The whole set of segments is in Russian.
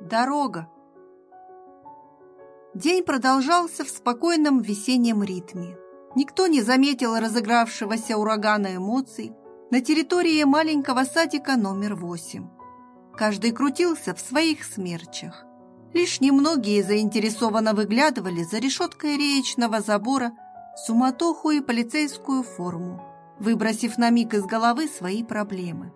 Дорога. День продолжался в спокойном весеннем ритме. Никто не заметил разыгравшегося урагана эмоций на территории маленького садика номер восемь. Каждый крутился в своих смерчах. Лишь немногие заинтересованно выглядывали за решеткой реечного забора суматоху и полицейскую форму, выбросив на миг из головы свои проблемы,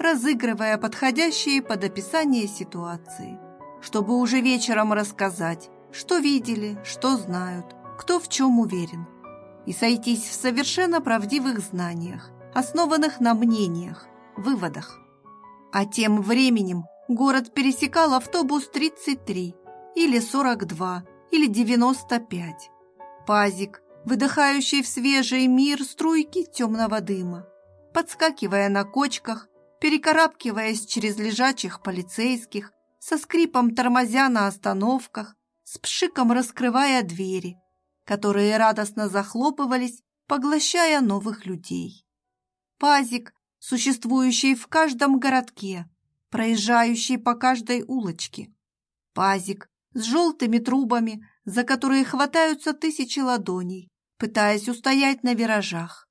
разыгрывая подходящие под описание ситуации, чтобы уже вечером рассказать, что видели, что знают, кто в чем уверен, и сойтись в совершенно правдивых знаниях, основанных на мнениях, выводах. А тем временем город пересекал автобус 33 или 42 или 95. Пазик, выдыхающий в свежий мир струйки темного дыма, подскакивая на кочках, перекарабкиваясь через лежачих полицейских, со скрипом тормозя на остановках, с пшиком раскрывая двери, которые радостно захлопывались, поглощая новых людей. Пазик, существующий в каждом городке, проезжающий по каждой улочке. Пазик с желтыми трубами, за которые хватаются тысячи ладоней, пытаясь устоять на виражах.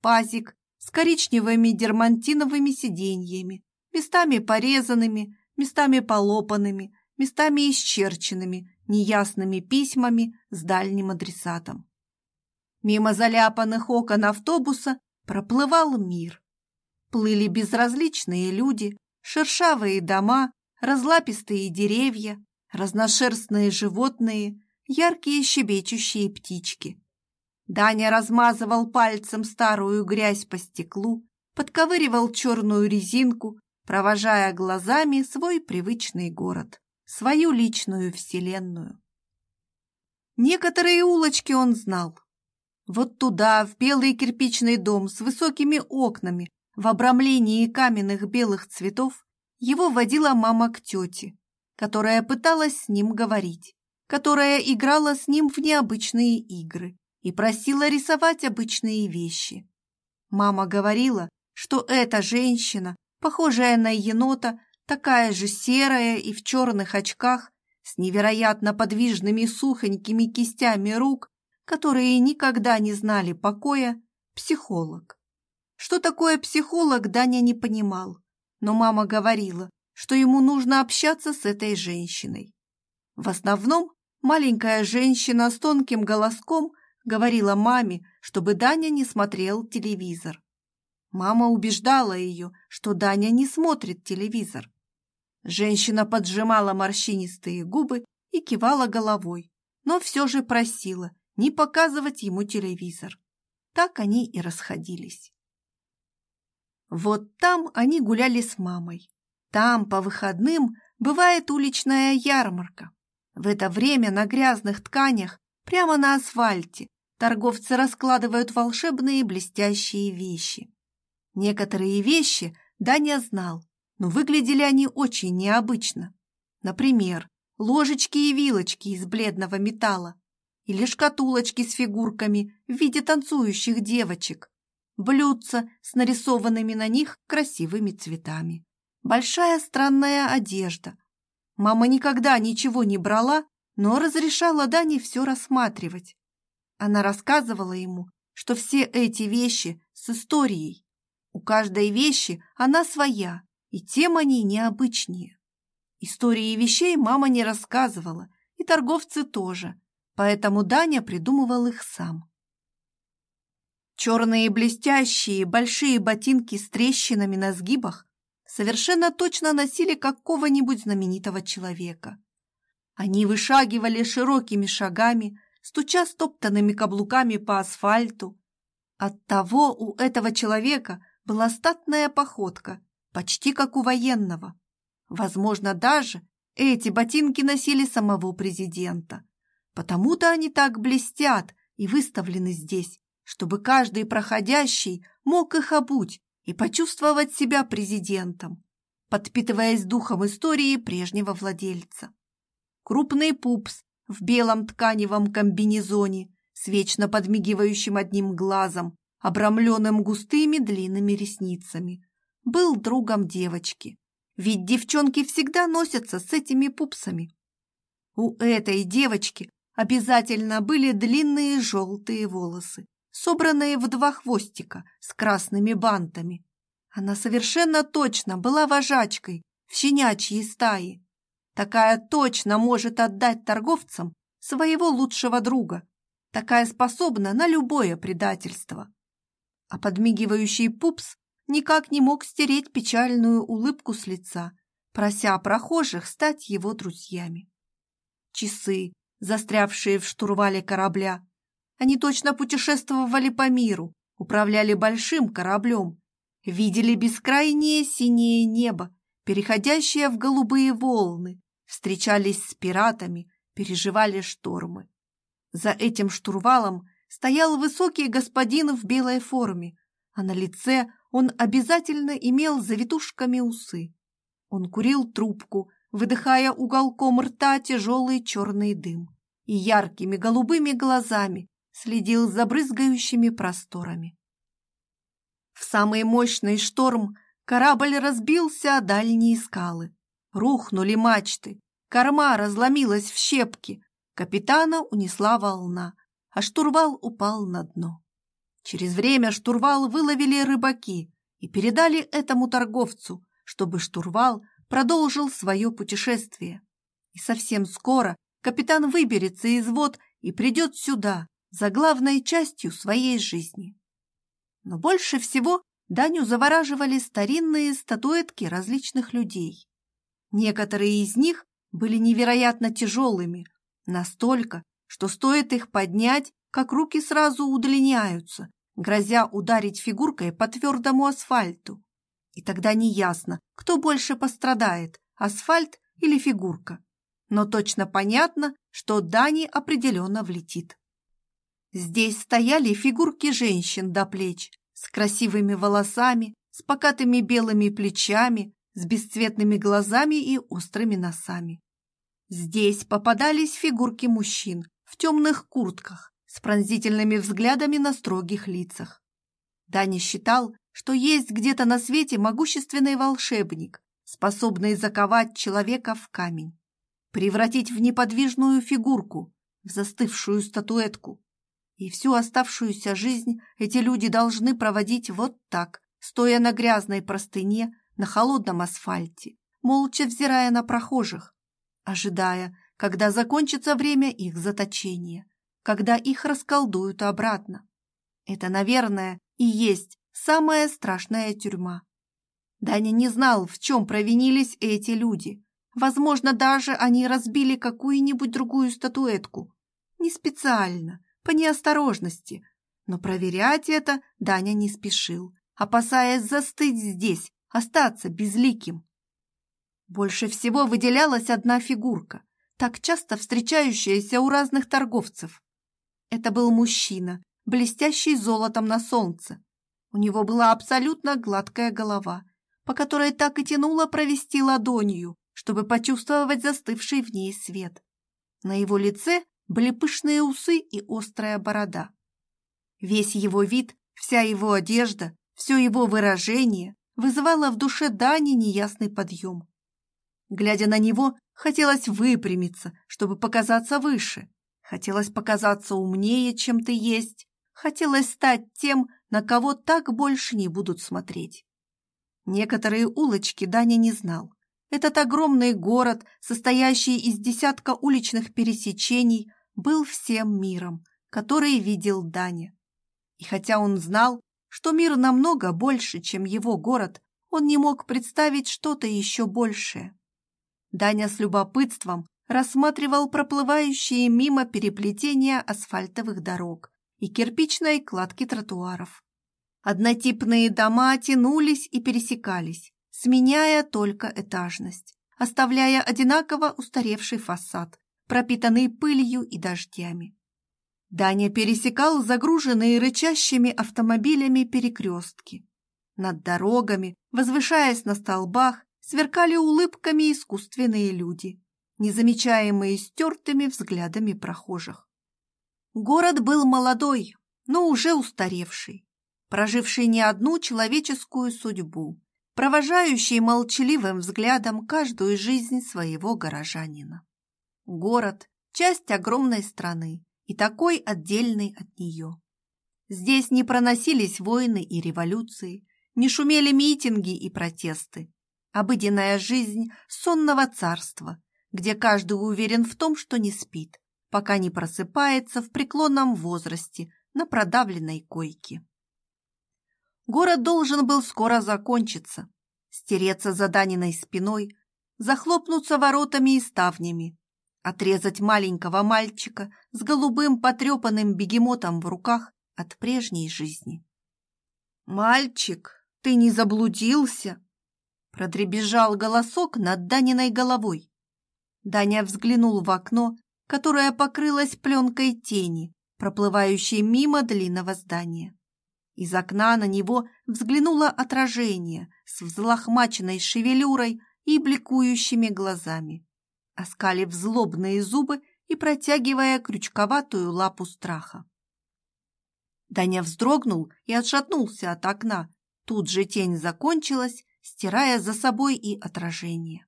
Пазик с коричневыми дермантиновыми сиденьями, местами порезанными, местами полопанными, местами исчерченными, неясными письмами с дальним адресатом. Мимо заляпанных окон автобуса проплывал мир. Плыли безразличные люди, шершавые дома, разлапистые деревья, разношерстные животные, яркие щебечущие птички. Даня размазывал пальцем старую грязь по стеклу, подковыривал черную резинку, провожая глазами свой привычный город свою личную вселенную. Некоторые улочки он знал. Вот туда, в белый кирпичный дом с высокими окнами, в обрамлении каменных белых цветов, его водила мама к тете, которая пыталась с ним говорить, которая играла с ним в необычные игры и просила рисовать обычные вещи. Мама говорила, что эта женщина, похожая на енота, такая же серая и в черных очках, с невероятно подвижными сухонькими кистями рук, которые никогда не знали покоя, психолог. Что такое психолог, Даня не понимал, но мама говорила, что ему нужно общаться с этой женщиной. В основном маленькая женщина с тонким голоском говорила маме, чтобы Даня не смотрел телевизор. Мама убеждала ее, что Даня не смотрит телевизор. Женщина поджимала морщинистые губы и кивала головой, но все же просила не показывать ему телевизор. Так они и расходились. Вот там они гуляли с мамой. Там по выходным бывает уличная ярмарка. В это время на грязных тканях, прямо на асфальте, торговцы раскладывают волшебные блестящие вещи. Некоторые вещи Даня знал, но выглядели они очень необычно. Например, ложечки и вилочки из бледного металла или шкатулочки с фигурками в виде танцующих девочек, блюдца с нарисованными на них красивыми цветами, большая странная одежда. Мама никогда ничего не брала, но разрешала Дане все рассматривать. Она рассказывала ему, что все эти вещи с историей. У каждой вещи она своя, и тем они необычнее. Истории вещей мама не рассказывала, и торговцы тоже, поэтому Даня придумывал их сам. Черные блестящие большие ботинки с трещинами на сгибах совершенно точно носили какого-нибудь знаменитого человека. Они вышагивали широкими шагами, стуча стоптанными каблуками по асфальту. Оттого у этого человека была статная походка почти как у военного. Возможно, даже эти ботинки носили самого президента. Потому-то они так блестят и выставлены здесь, чтобы каждый проходящий мог их обуть и почувствовать себя президентом, подпитываясь духом истории прежнего владельца. Крупный пупс в белом тканевом комбинезоне с вечно подмигивающим одним глазом, обрамленным густыми длинными ресницами, был другом девочки, ведь девчонки всегда носятся с этими пупсами. У этой девочки обязательно были длинные желтые волосы, собранные в два хвостика с красными бантами. Она совершенно точно была вожачкой в щенячьей стае. Такая точно может отдать торговцам своего лучшего друга. Такая способна на любое предательство. А подмигивающий пупс никак не мог стереть печальную улыбку с лица, прося прохожих стать его друзьями. Часы, застрявшие в штурвале корабля, они точно путешествовали по миру, управляли большим кораблем, видели бескрайнее синее небо, переходящее в голубые волны, встречались с пиратами, переживали штормы. За этим штурвалом стоял высокий господин в белой форме, а на лице он обязательно имел завитушками усы. Он курил трубку, выдыхая уголком рта тяжелый черный дым, и яркими голубыми глазами следил за брызгающими просторами. В самый мощный шторм корабль разбился о дальние скалы. Рухнули мачты, корма разломилась в щепки, капитана унесла волна, а штурвал упал на дно. Через время штурвал выловили рыбаки и передали этому торговцу, чтобы штурвал продолжил свое путешествие. И совсем скоро капитан выберется из вод и придет сюда, за главной частью своей жизни. Но больше всего Даню завораживали старинные статуэтки различных людей. Некоторые из них были невероятно тяжелыми, настолько, что стоит их поднять, как руки сразу удлиняются, грозя ударить фигуркой по твердому асфальту. И тогда неясно, кто больше пострадает, асфальт или фигурка. Но точно понятно, что Дани определенно влетит. Здесь стояли фигурки женщин до плеч, с красивыми волосами, с покатыми белыми плечами, с бесцветными глазами и острыми носами. Здесь попадались фигурки мужчин в темных куртках с пронзительными взглядами на строгих лицах. Даня считал, что есть где-то на свете могущественный волшебник, способный заковать человека в камень, превратить в неподвижную фигурку, в застывшую статуэтку, и всю оставшуюся жизнь эти люди должны проводить вот так, стоя на грязной простыне, на холодном асфальте, молча взирая на прохожих, ожидая, когда закончится время их заточения, когда их расколдуют обратно. Это, наверное, и есть самая страшная тюрьма. Даня не знал, в чем провинились эти люди. Возможно, даже они разбили какую-нибудь другую статуэтку. Не специально, по неосторожности, но проверять это Даня не спешил, опасаясь застыть здесь, остаться безликим. Больше всего выделялась одна фигурка, так часто встречающаяся у разных торговцев. Это был мужчина, блестящий золотом на солнце. У него была абсолютно гладкая голова, по которой так и тянуло провести ладонью, чтобы почувствовать застывший в ней свет. На его лице были пышные усы и острая борода. Весь его вид, вся его одежда, все его выражение вызывало в душе Дани неясный подъем. Глядя на него, хотелось выпрямиться, чтобы показаться выше. Хотелось показаться умнее, чем ты есть. Хотелось стать тем, на кого так больше не будут смотреть. Некоторые улочки Даня не знал. Этот огромный город, состоящий из десятка уличных пересечений, был всем миром, который видел Даня. И хотя он знал, что мир намного больше, чем его город, он не мог представить что-то еще большее. Даня с любопытством рассматривал проплывающие мимо переплетения асфальтовых дорог и кирпичной кладки тротуаров. Однотипные дома тянулись и пересекались, сменяя только этажность, оставляя одинаково устаревший фасад, пропитанный пылью и дождями. Даня пересекал загруженные рычащими автомобилями перекрестки. Над дорогами, возвышаясь на столбах, сверкали улыбками искусственные люди, незамечаемые стертыми взглядами прохожих. Город был молодой, но уже устаревший, проживший не одну человеческую судьбу, провожающий молчаливым взглядом каждую жизнь своего горожанина. Город – часть огромной страны и такой отдельный от нее. Здесь не проносились войны и революции, не шумели митинги и протесты. Обыденная жизнь сонного царства, где каждый уверен в том, что не спит, пока не просыпается в преклонном возрасте на продавленной койке. Город должен был скоро закончиться, стереться за Даниной спиной, захлопнуться воротами и ставнями, отрезать маленького мальчика с голубым потрепанным бегемотом в руках от прежней жизни. «Мальчик, ты не заблудился?» Продребезжал голосок над Даниной головой. Даня взглянул в окно, которое покрылось пленкой тени, проплывающей мимо длинного здания. Из окна на него взглянуло отражение с взлохмаченной шевелюрой и бликующими глазами, оскалив злобные зубы и протягивая крючковатую лапу страха. Даня вздрогнул и отшатнулся от окна. Тут же тень закончилась, стирая за собой и отражение.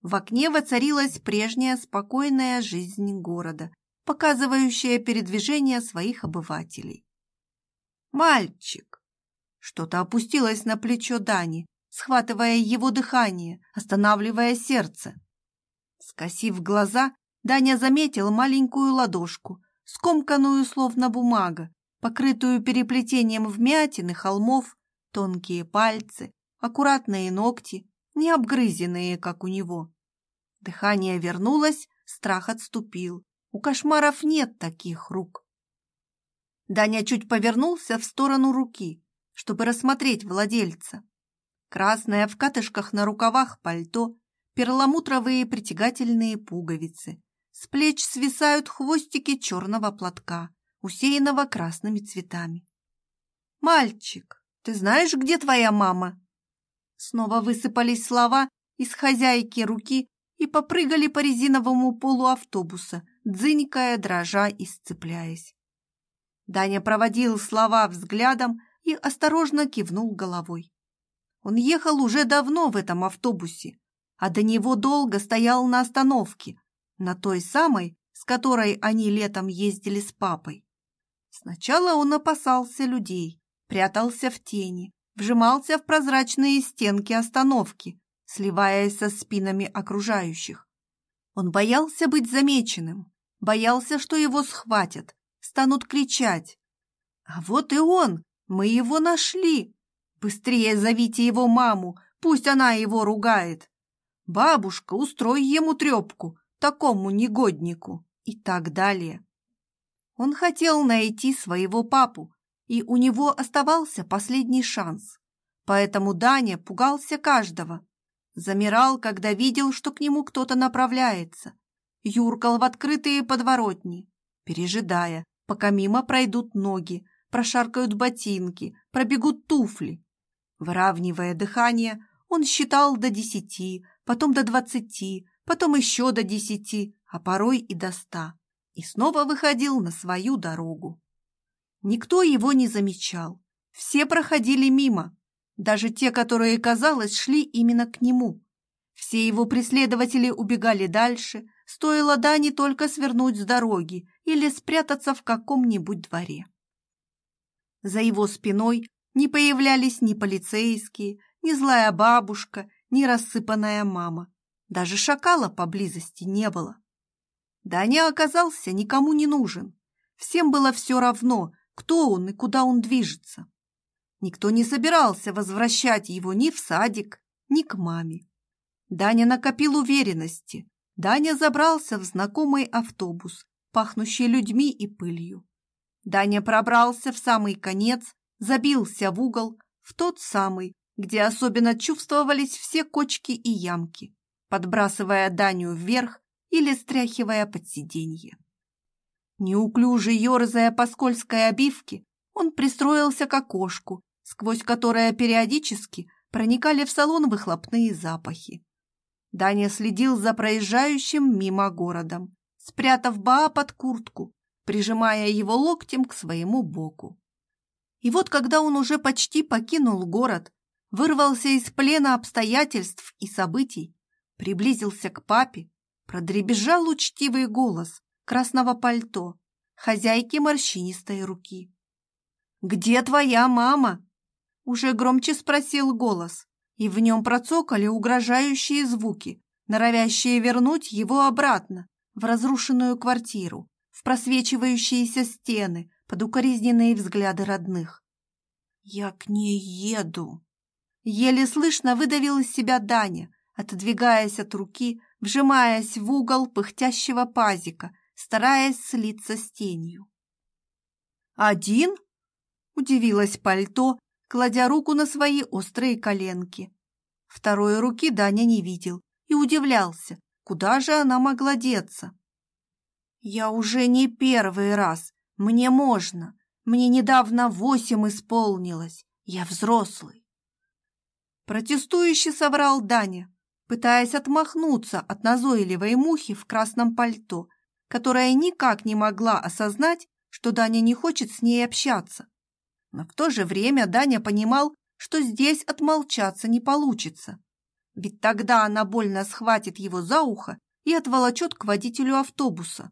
В окне воцарилась прежняя спокойная жизнь города, показывающая передвижение своих обывателей. «Мальчик!» Что-то опустилось на плечо Дани, схватывая его дыхание, останавливая сердце. Скосив глаза, Даня заметил маленькую ладошку, скомканную словно бумага, покрытую переплетением вмятин и холмов, тонкие пальцы, аккуратные ногти, не обгрызенные, как у него. Дыхание вернулось, страх отступил. У кошмаров нет таких рук. Даня чуть повернулся в сторону руки, чтобы рассмотреть владельца. Красное в катышках на рукавах пальто, перламутровые притягательные пуговицы. С плеч свисают хвостики черного платка, усеянного красными цветами. «Мальчик, ты знаешь, где твоя мама?» Снова высыпались слова из хозяйки руки и попрыгали по резиновому полу автобуса, дзынькая, дрожа и сцепляясь. Даня проводил слова взглядом и осторожно кивнул головой. Он ехал уже давно в этом автобусе, а до него долго стоял на остановке, на той самой, с которой они летом ездили с папой. Сначала он опасался людей, прятался в тени, вжимался в прозрачные стенки остановки, сливаясь со спинами окружающих. Он боялся быть замеченным, боялся, что его схватят, станут кричать. А вот и он, мы его нашли. Быстрее зовите его маму, пусть она его ругает. Бабушка, устрой ему трепку, такому негоднику и так далее. Он хотел найти своего папу, и у него оставался последний шанс. Поэтому Даня пугался каждого. Замирал, когда видел, что к нему кто-то направляется. Юркал в открытые подворотни, пережидая, пока мимо пройдут ноги, прошаркают ботинки, пробегут туфли. Выравнивая дыхание, он считал до десяти, потом до двадцати, потом еще до десяти, а порой и до ста, и снова выходил на свою дорогу. Никто его не замечал. Все проходили мимо, даже те, которые, казалось, шли именно к нему. Все его преследователи убегали дальше, стоило Дани только свернуть с дороги или спрятаться в каком-нибудь дворе. За его спиной не появлялись ни полицейские, ни злая бабушка, ни рассыпанная мама. Даже шакала поблизости не было. Даня оказался никому не нужен. Всем было все равно, кто он и куда он движется. Никто не собирался возвращать его ни в садик, ни к маме. Даня накопил уверенности. Даня забрался в знакомый автобус, пахнущий людьми и пылью. Даня пробрался в самый конец, забился в угол, в тот самый, где особенно чувствовались все кочки и ямки, подбрасывая Даню вверх или стряхивая под сиденье. Неуклюже ерзая по скользкой обивке, он пристроился к окошку, сквозь которое периодически проникали в салон выхлопные запахи. Даня следил за проезжающим мимо городом, спрятав Баа под куртку, прижимая его локтем к своему боку. И вот когда он уже почти покинул город, вырвался из плена обстоятельств и событий, приблизился к папе, продребезжал учтивый голос красного пальто, хозяйки морщинистой руки. «Где твоя мама?» Уже громче спросил голос, и в нем процокали угрожающие звуки, норовящие вернуть его обратно в разрушенную квартиру, в просвечивающиеся стены, под укоризненные взгляды родных. «Я к ней еду!» Еле слышно выдавил из себя Даня, отодвигаясь от руки, вжимаясь в угол пыхтящего пазика, стараясь слиться с тенью. «Один?» — удивилась пальто, кладя руку на свои острые коленки. Второй руки Даня не видел и удивлялся, куда же она могла деться. «Я уже не первый раз, мне можно, мне недавно восемь исполнилось, я взрослый». Протестующий соврал Даня, пытаясь отмахнуться от назойливой мухи в красном пальто, которая никак не могла осознать, что Даня не хочет с ней общаться. Но в то же время Даня понимал, что здесь отмолчаться не получится. Ведь тогда она больно схватит его за ухо и отволочет к водителю автобуса.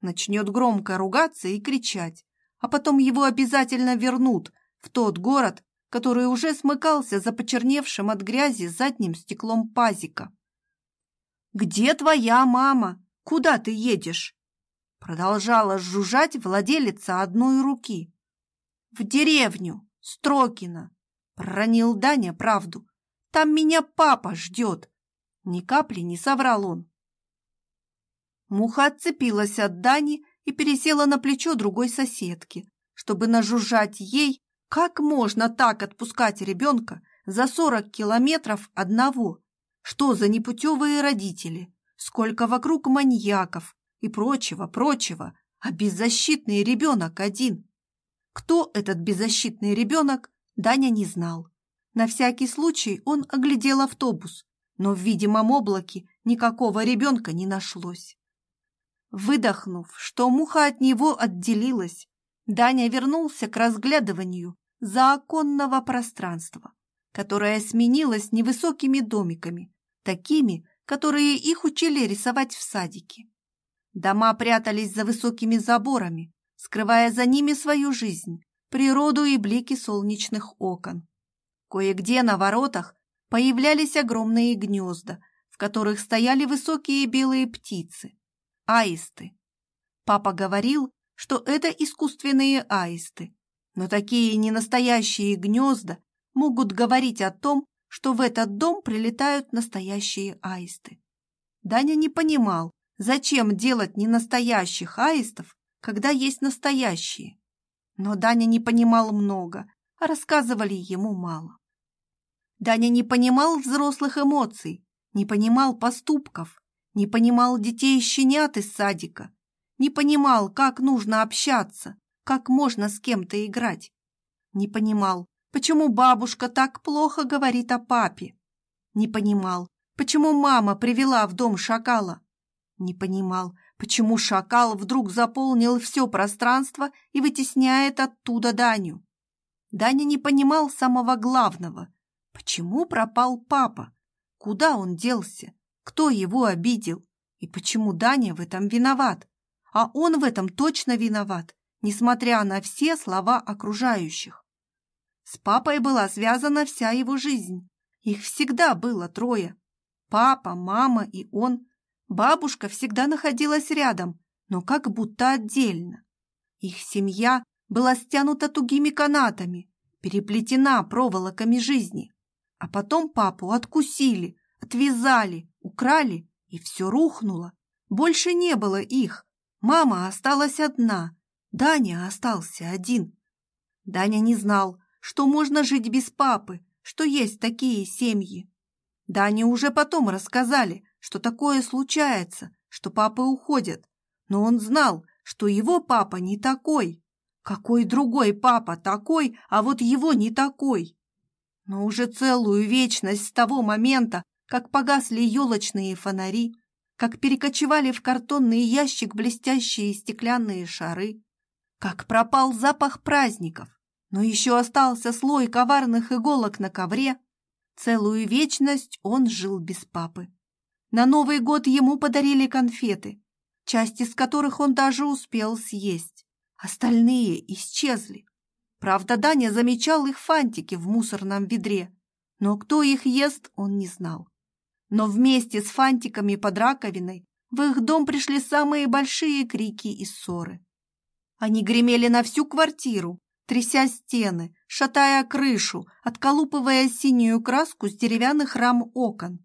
Начнет громко ругаться и кричать, а потом его обязательно вернут в тот город, который уже смыкался за почерневшим от грязи задним стеклом пазика. «Где твоя мама? Куда ты едешь?» Продолжала жужжать владелица одной руки. «В деревню, Строкино!» Проронил Даня правду. «Там меня папа ждет!» Ни капли не соврал он. Муха отцепилась от Дани и пересела на плечо другой соседки, чтобы нажужжать ей как можно так отпускать ребенка за сорок километров одного? Что за непутевые родители? Сколько вокруг маньяков и прочего, прочего, а беззащитный ребенок один? Кто этот беззащитный ребенок, Даня не знал. На всякий случай он оглядел автобус, но в видимом облаке никакого ребенка не нашлось. Выдохнув, что муха от него отделилась, Даня вернулся к разглядыванию заоконного пространства, которое сменилось невысокими домиками, такими, которые их учили рисовать в садике. Дома прятались за высокими заборами, скрывая за ними свою жизнь, природу и блики солнечных окон. Кое-где на воротах появлялись огромные гнезда, в которых стояли высокие белые птицы, аисты. Папа говорил, что это искусственные аисты, но такие ненастоящие гнезда могут говорить о том, что в этот дом прилетают настоящие аисты. Даня не понимал, зачем делать ненастоящих аистов, когда есть настоящие. Но Даня не понимал много, а рассказывали ему мало. Даня не понимал взрослых эмоций, не понимал поступков, не понимал детей и щенят из садика, не понимал, как нужно общаться, как можно с кем-то играть. Не понимал, почему бабушка так плохо говорит о папе. Не понимал, почему мама привела в дом шакала. Не понимал, почему шакал вдруг заполнил все пространство и вытесняет оттуда Даню. Даня не понимал самого главного. Почему пропал папа? Куда он делся? Кто его обидел? И почему Даня в этом виноват? А он в этом точно виноват несмотря на все слова окружающих. С папой была связана вся его жизнь. Их всегда было трое. Папа, мама и он. Бабушка всегда находилась рядом, но как будто отдельно. Их семья была стянута тугими канатами, переплетена проволоками жизни. А потом папу откусили, отвязали, украли, и все рухнуло. Больше не было их. Мама осталась одна, Даня остался один. Даня не знал, что можно жить без папы, что есть такие семьи. Дане уже потом рассказали, что такое случается, что папы уходят. Но он знал, что его папа не такой. Какой другой папа такой, а вот его не такой. Но уже целую вечность с того момента, как погасли елочные фонари, как перекочевали в картонный ящик блестящие стеклянные шары, как пропал запах праздников, но еще остался слой коварных иголок на ковре, Целую вечность он жил без папы. На Новый год ему подарили конфеты, часть из которых он даже успел съесть. Остальные исчезли. Правда, Даня замечал их фантики в мусорном ведре, но кто их ест, он не знал. Но вместе с фантиками под раковиной в их дом пришли самые большие крики и ссоры. Они гремели на всю квартиру, тряся стены, шатая крышу, отколупывая синюю краску с деревянных рам окон.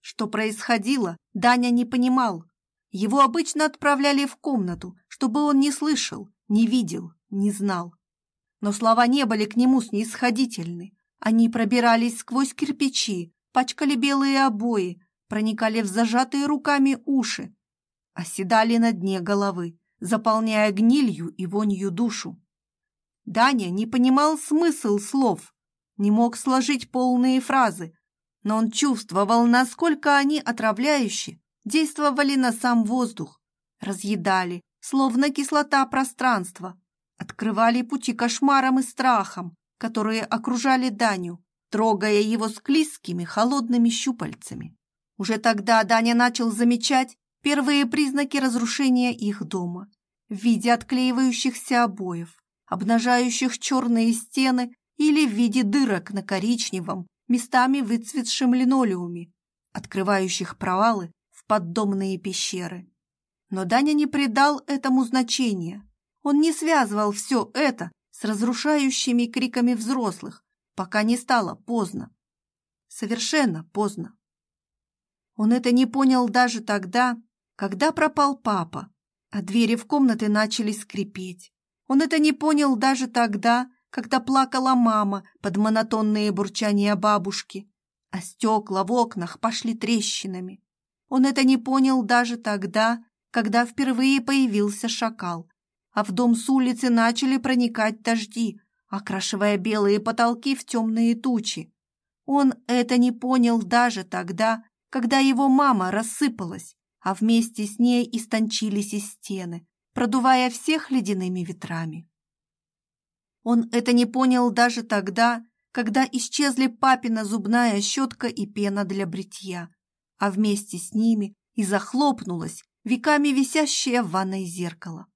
Что происходило, Даня не понимал. Его обычно отправляли в комнату, чтобы он не слышал, не видел, не знал. Но слова не были к нему снисходительны. Они пробирались сквозь кирпичи, пачкали белые обои, проникали в зажатые руками уши, оседали на дне головы, заполняя гнилью и вонью душу. Даня не понимал смысл слов, не мог сложить полные фразы, но он чувствовал, насколько они отравляющие, действовали на сам воздух, разъедали, словно кислота пространства, открывали пути кошмарам и страхам, которые окружали Даню, трогая его склизкими холодными щупальцами. Уже тогда Даня начал замечать первые признаки разрушения их дома в виде отклеивающихся обоев, обнажающих черные стены или в виде дырок на коричневом, местами выцветшем линолеуме, открывающих провалы в поддомные пещеры. Но Даня не придал этому значения. Он не связывал все это с разрушающими криками взрослых, пока не стало поздно. Совершенно поздно. Он это не понял даже тогда, когда пропал папа, а двери в комнаты начали скрипеть. Он это не понял даже тогда, когда плакала мама под монотонные бурчания бабушки, а стекла в окнах пошли трещинами. Он это не понял даже тогда, когда впервые появился шакал, а в дом с улицы начали проникать дожди, окрашивая белые потолки в темные тучи. Он это не понял даже тогда, когда его мама рассыпалась, а вместе с ней истончились и стены, продувая всех ледяными ветрами. Он это не понял даже тогда, когда исчезли папина зубная щетка и пена для бритья, а вместе с ними и захлопнулось веками висящее в ванной зеркало.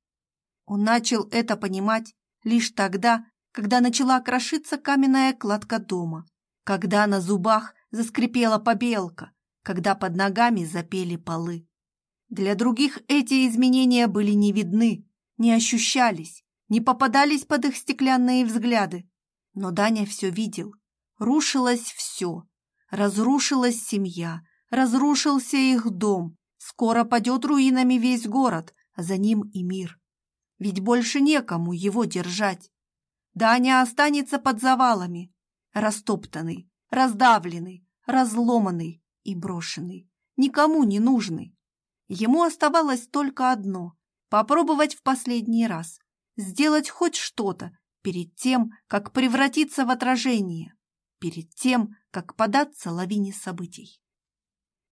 Он начал это понимать лишь тогда, когда начала крошиться каменная кладка дома, когда на зубах заскрипела побелка, когда под ногами запели полы. Для других эти изменения были не видны, не ощущались, не попадались под их стеклянные взгляды. Но Даня все видел. Рушилось все. Разрушилась семья, разрушился их дом. Скоро падет руинами весь город, а за ним и мир. Ведь больше некому его держать. Даня останется под завалами, растоптанный, раздавленный, разломанный и брошенный, никому не нужный. Ему оставалось только одно — попробовать в последний раз, сделать хоть что-то перед тем, как превратиться в отражение, перед тем, как податься лавине событий.